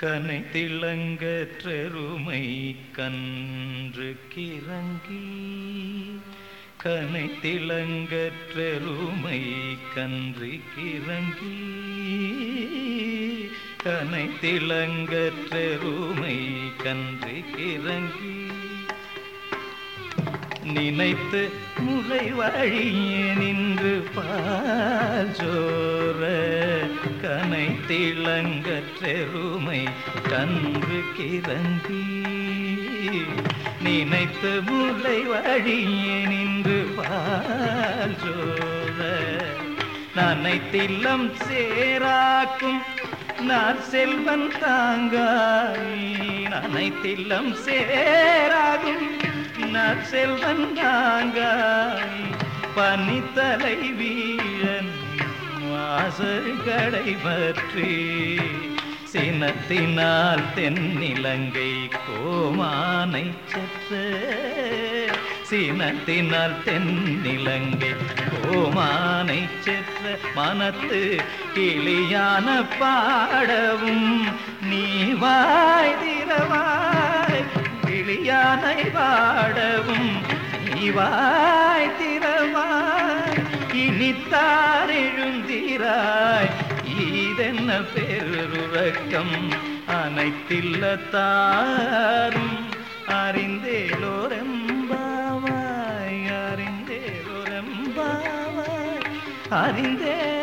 கனை திளங்கற்றருமை கன்று கிறங்கி கனை திளங்கற்றருமை கன்று கிறங்கி கனை திளங்கற்றருமை கன்று கிறங்கி. நினைத்து முறை வழியே நின்று பாஜோ கனை திளங்கற்றெருமை கன்று கிறங்கி நினைத்த முறை வழியே நின்று பால் சோர நனைத்தில்லம் சேராக்கும் நான் செல்வன் தாங்காய். நனைத்தில்லம் சேராகும் நான் செல்வன் தாங்காய். பனித்தலை வீழன் வாசல் பற்றி சினத்தினால் தென்னிலங்கை கோமானை சற்ற சினத்தினால் தென்னிலங்கை கோமானை செற்ற மனத்து கிளியான பாடவும் நீ வாய் திறவாய் கிளியானை பாடவும் நீ வாய் திறவாய் இனித்தார் எழுந்திராய். இதென்ன பெருவக்கம் அனைத்தில்ல தாரும் அறிந்தேலோரெம்பாவாய் அறிந்தேலோரெம்பாவாய் அறிந்தே